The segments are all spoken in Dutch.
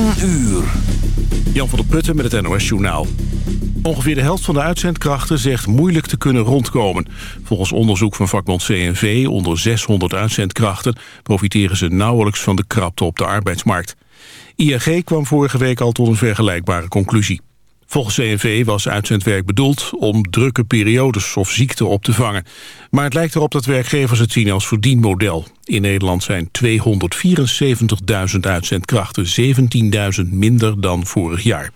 10 uur. Jan van der Putten met het NOS Journaal. Ongeveer de helft van de uitzendkrachten zegt moeilijk te kunnen rondkomen. Volgens onderzoek van vakbond CNV onder 600 uitzendkrachten... profiteren ze nauwelijks van de krapte op de arbeidsmarkt. ING kwam vorige week al tot een vergelijkbare conclusie. Volgens CNV was uitzendwerk bedoeld om drukke periodes of ziekte op te vangen. Maar het lijkt erop dat werkgevers het zien als verdienmodel. In Nederland zijn 274.000 uitzendkrachten, 17.000 minder dan vorig jaar.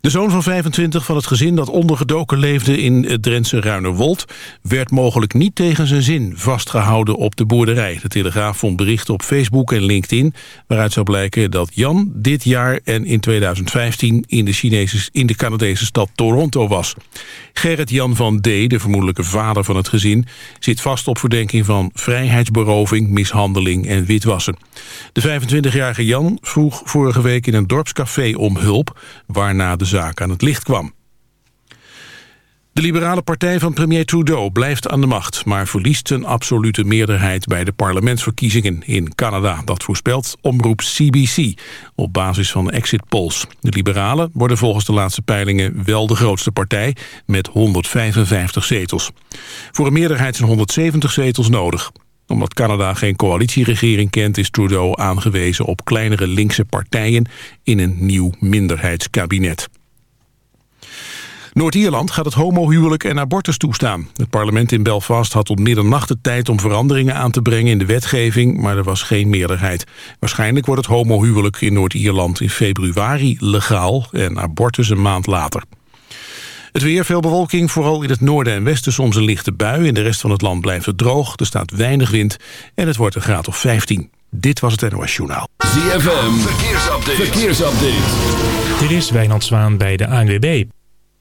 De zoon van 25 van het gezin dat ondergedoken leefde in het Drentse Ruinerwold... werd mogelijk niet tegen zijn zin vastgehouden op de boerderij. De Telegraaf vond berichten op Facebook en LinkedIn... waaruit zou blijken dat Jan dit jaar en in 2015 in de, Chinese, in de Canadese stad Toronto was. Gerrit Jan van D., de vermoedelijke vader van het gezin... zit vast op verdenking van vrijheidsberoving, mishandeling en witwassen. De 25-jarige Jan vroeg vorige week in een dorpscafé om hulp... waarna de zaak aan het licht kwam. De liberale partij van premier Trudeau blijft aan de macht... maar verliest een absolute meerderheid bij de parlementsverkiezingen in Canada. Dat voorspelt omroep CBC op basis van exit polls. De liberalen worden volgens de laatste peilingen wel de grootste partij... met 155 zetels. Voor een meerderheid zijn 170 zetels nodig omdat Canada geen coalitieregering kent... is Trudeau aangewezen op kleinere linkse partijen... in een nieuw minderheidskabinet. Noord-Ierland gaat het homohuwelijk en abortus toestaan. Het parlement in Belfast had tot middernacht de tijd om veranderingen aan te brengen in de wetgeving, maar er was geen meerderheid. Waarschijnlijk wordt het homohuwelijk in Noord-Ierland in februari legaal en abortus een maand later. Het weer, veel bewolking, vooral in het noorden en westen soms een lichte bui. In de rest van het land blijft het droog, er staat weinig wind en het wordt een graad of 15. Dit was het NOS Journaal. ZFM, verkeersupdate. verkeersupdate. Dit is Wijnand Zwaan bij de ANWB.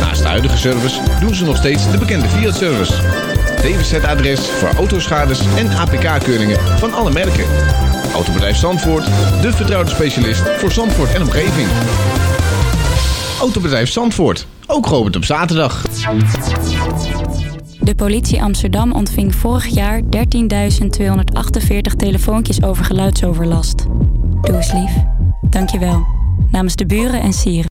Naast de huidige service doen ze nog steeds de bekende Fiat-service. DWZ-adres voor autoschades en APK-keuringen van alle merken. Autobedrijf Zandvoort, de vertrouwde specialist voor Zandvoort en omgeving. Autobedrijf Zandvoort, ook geopend op zaterdag. De politie Amsterdam ontving vorig jaar 13.248 telefoontjes over geluidsoverlast. Doe eens lief. Dankjewel. Namens de buren en sieren.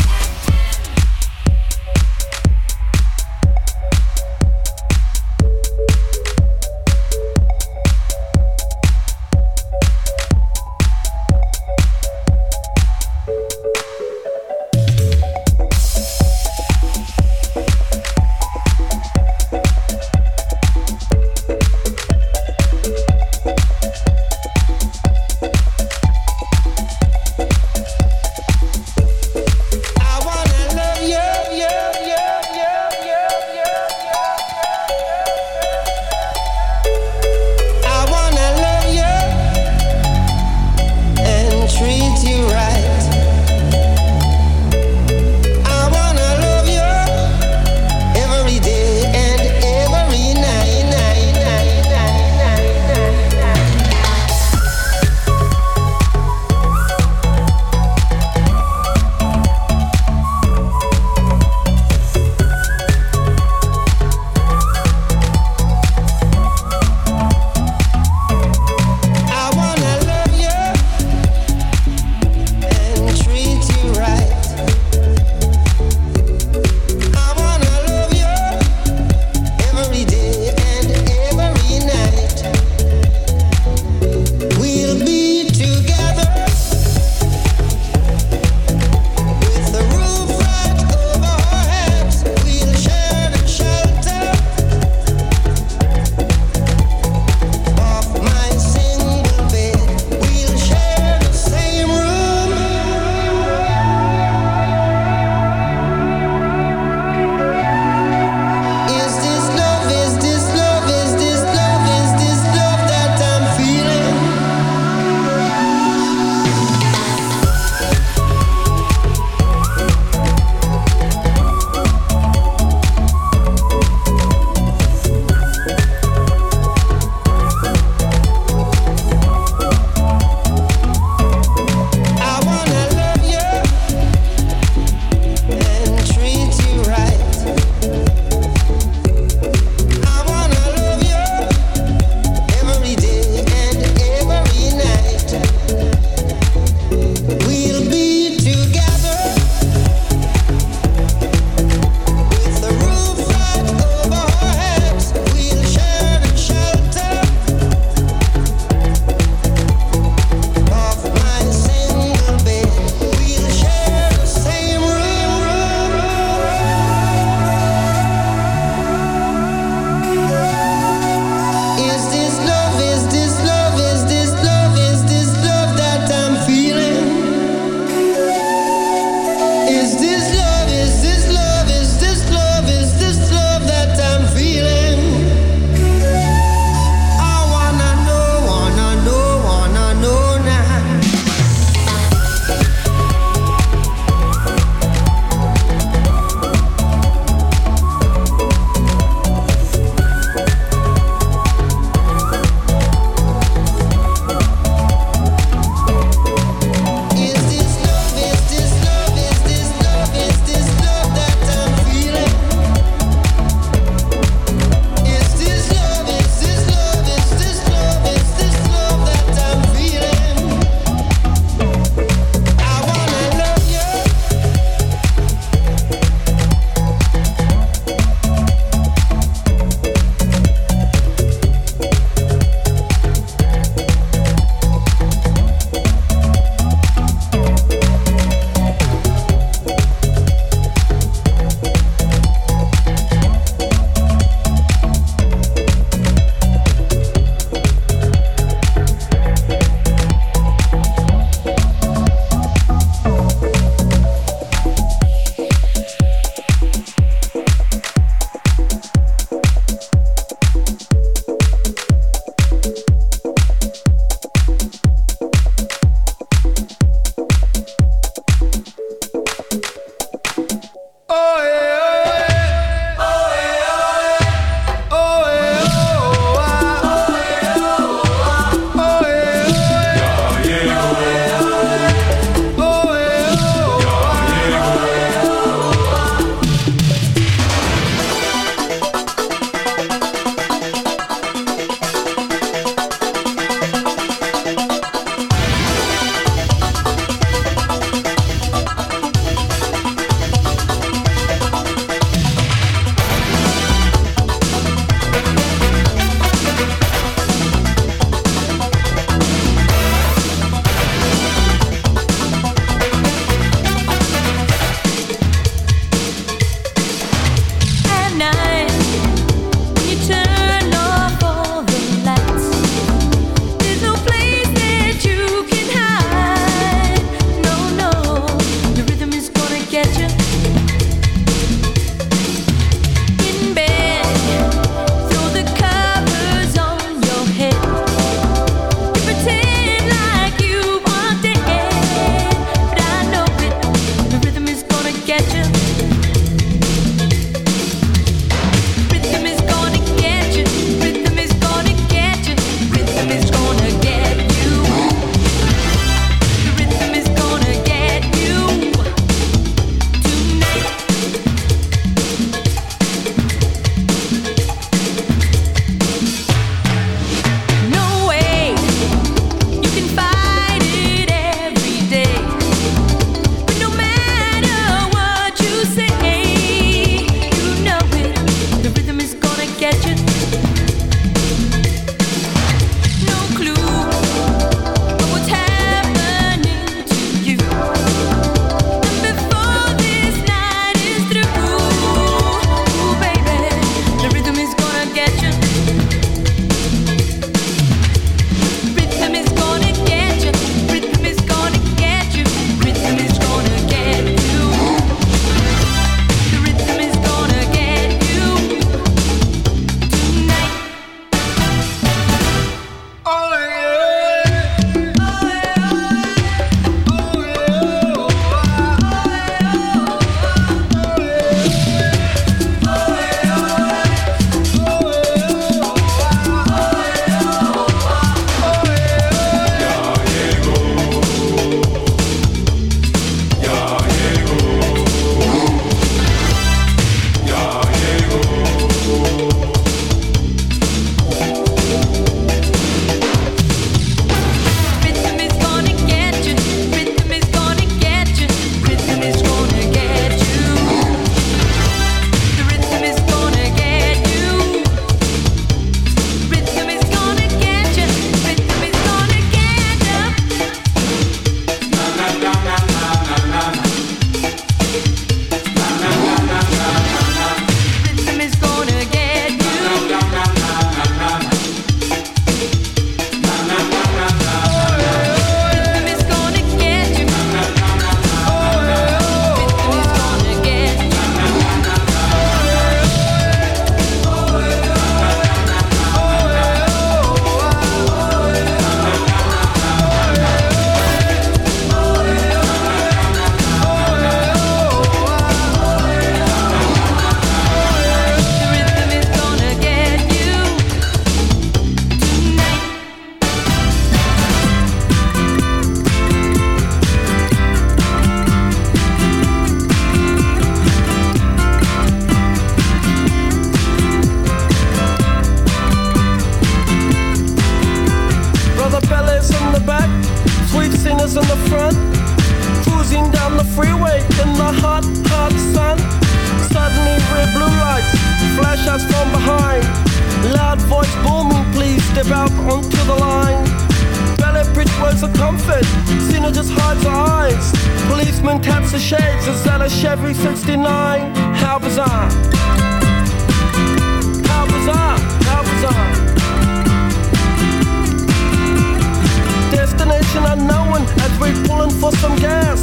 For some gas.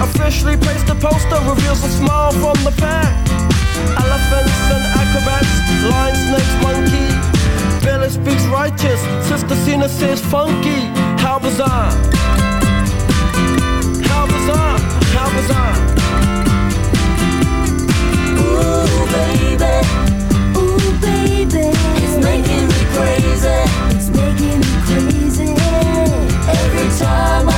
Officially placed a poster reveals a smile from the pack. Elephants and acrobats, lion, snakes, monkey. Billy speaks righteous, Sister Cena says funky. How bizarre! How bizarre! How bizarre! Ooh, baby. Ooh, baby. It's making me crazy. It's making me crazy. Every time I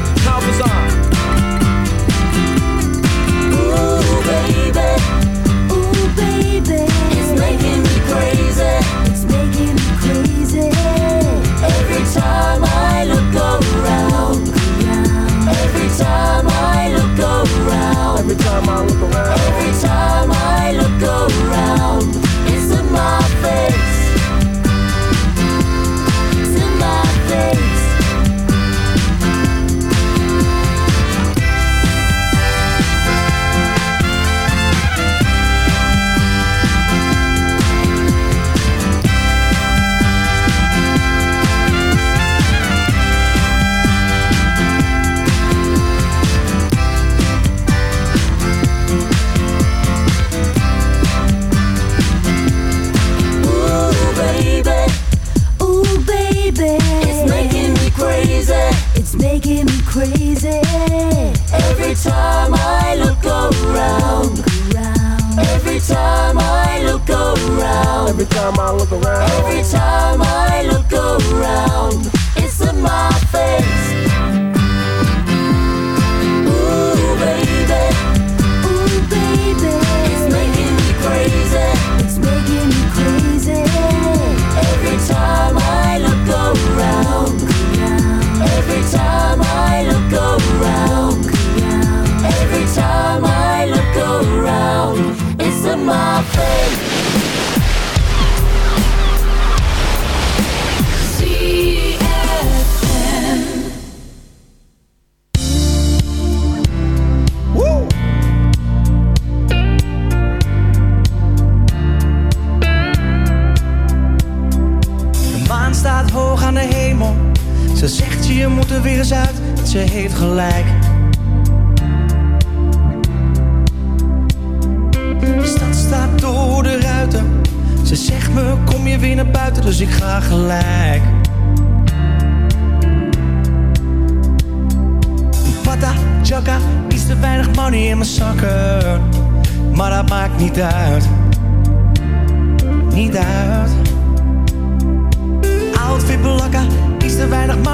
Time I look around. Every time I look around. Every time I look around. In my face.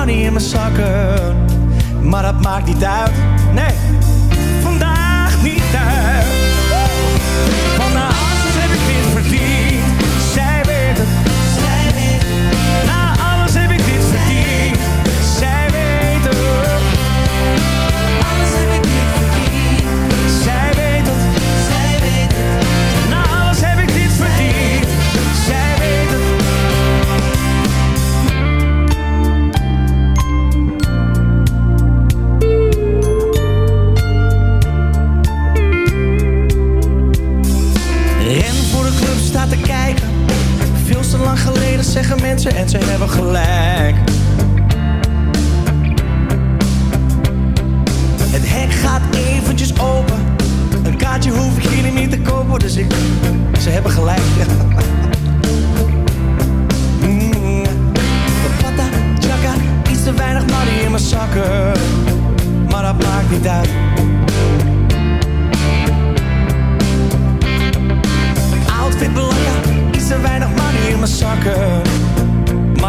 Money in mijn zakken. Maar dat maakt niet uit. Nee, vandaag niet uit. en ze hebben gelijk. Het hek gaat eventjes open. Een kaartje hoef ik jullie niet te kopen, dus ik... Ze hebben gelijk. mm. Pata, iets te weinig money in mijn zakken. Maar dat maakt niet uit. outfit belangrijk, iets te weinig money in mijn zakken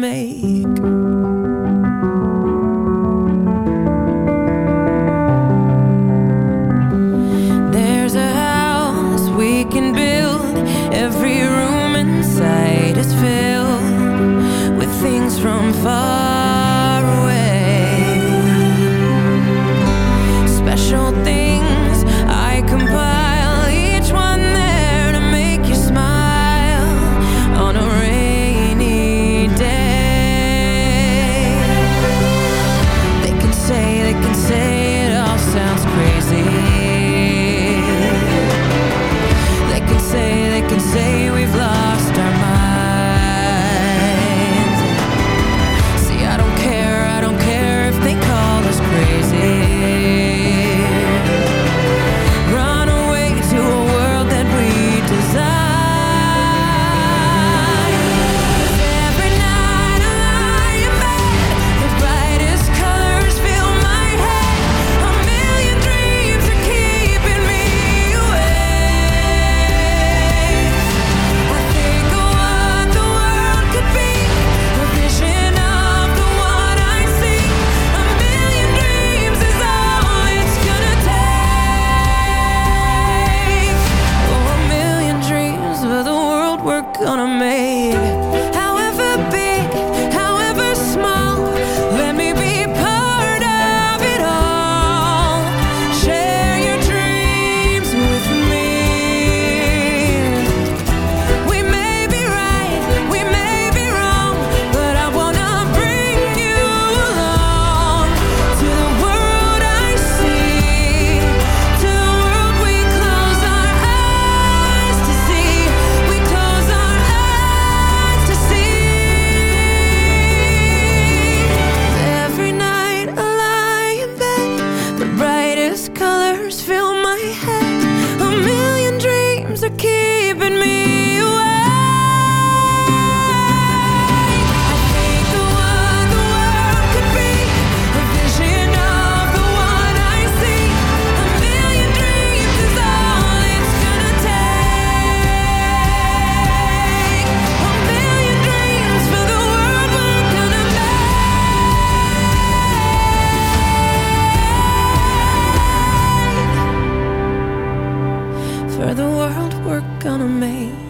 made gonna make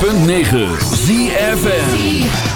106.9 ZFN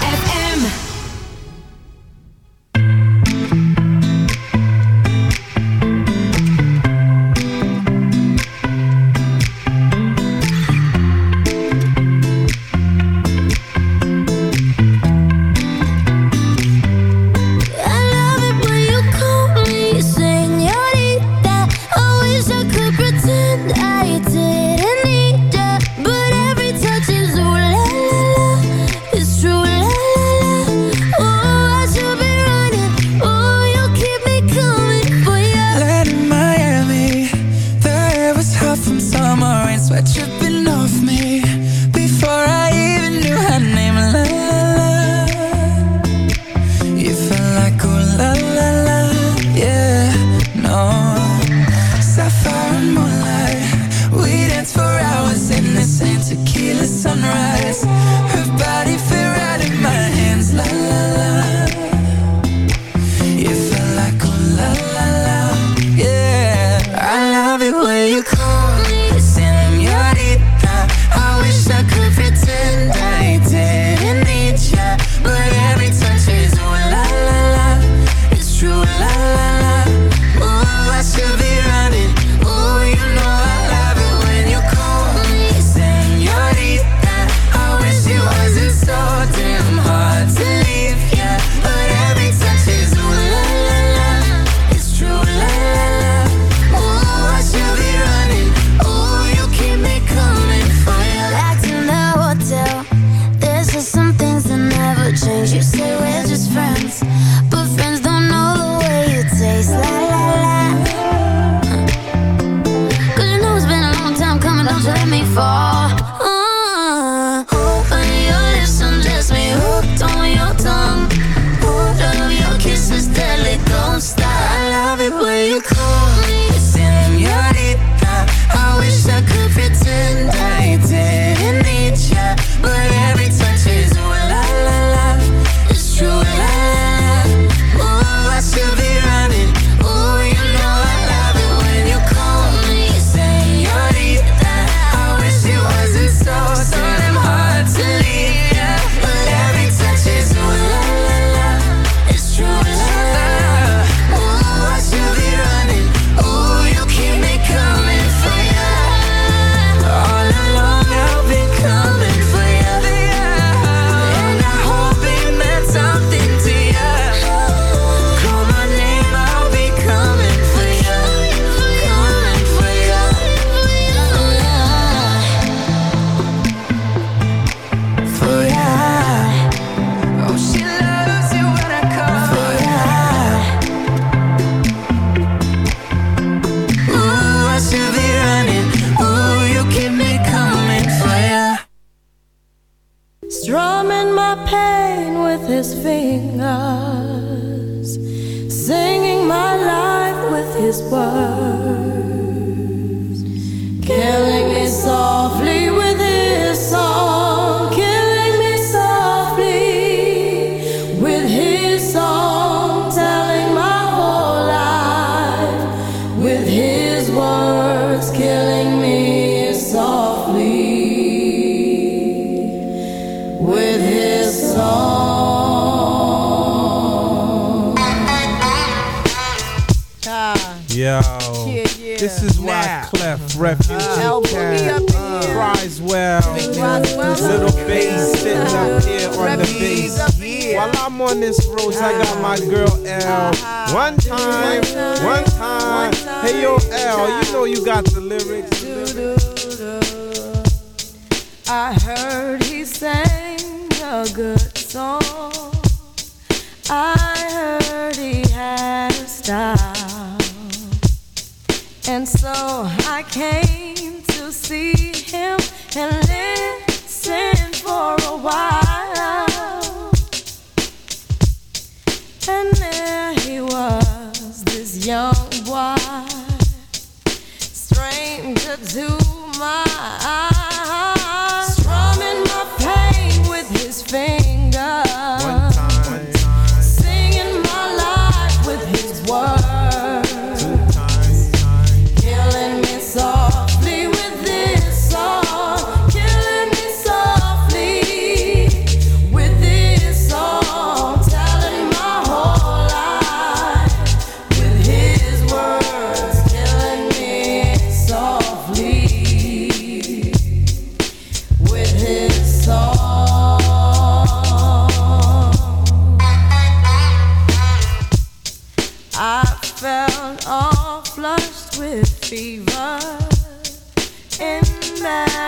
time, one time. Hey yo, L, you know you got the lyrics. I heard he sang a good song. I heard he had a style. And so I came to see him and listen for a while. And there he was, young boy, stranger to my eyes, strumming my pain with his fingers, singing my life with his words,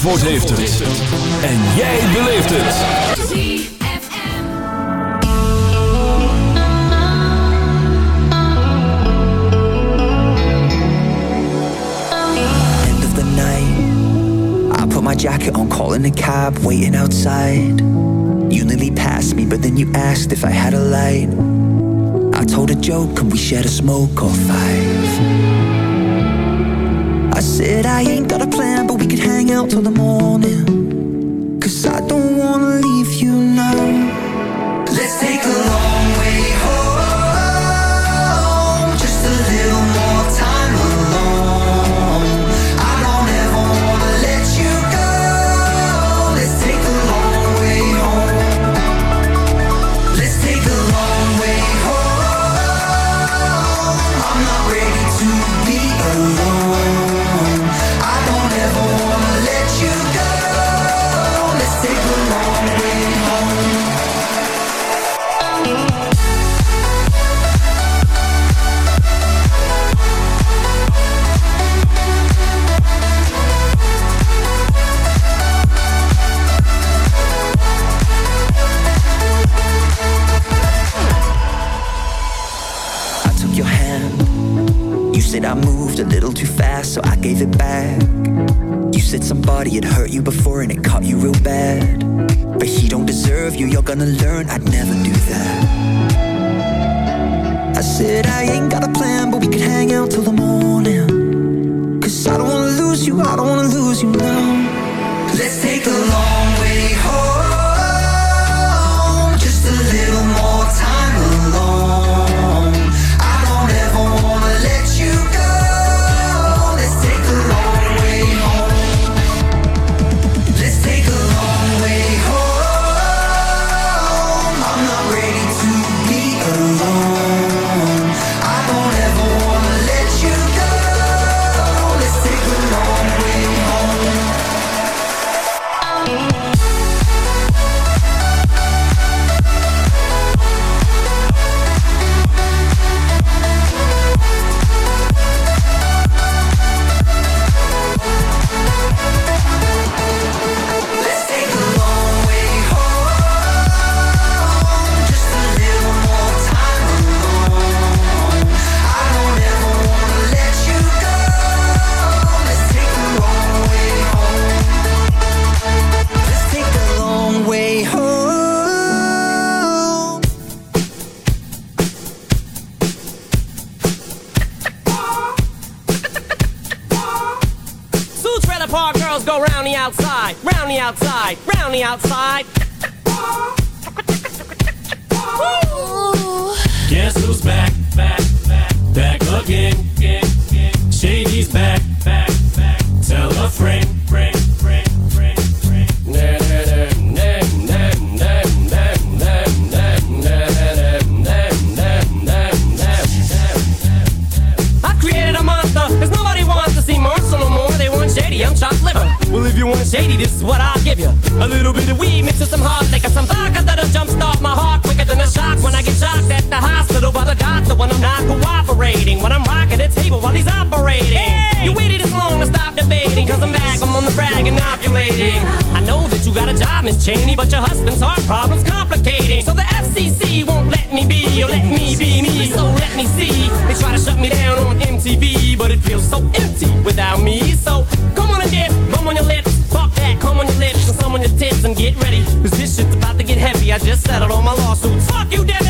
Zandvoort heeft het. En jij beleeft het. End of the night. I put my jacket on, calling a cab, waiting outside. You nearly passed me, but then you asked if I had a light. I told a joke and we shared a smoke or five. I said I ain't got a plan, but we could hang out till the morning. I know that you got a job, Miss Cheney, but your husband's heart problem's complicating. So the FCC won't let me be, or let me be me, so let me see. They try to shut me down on MTV, but it feels so empty without me. So come on and dip, bum on your lips. Fuck that, come on your lips and some on your tits and get ready. Cause this shit's about to get heavy. I just settled all my lawsuits. Fuck you, Debbie.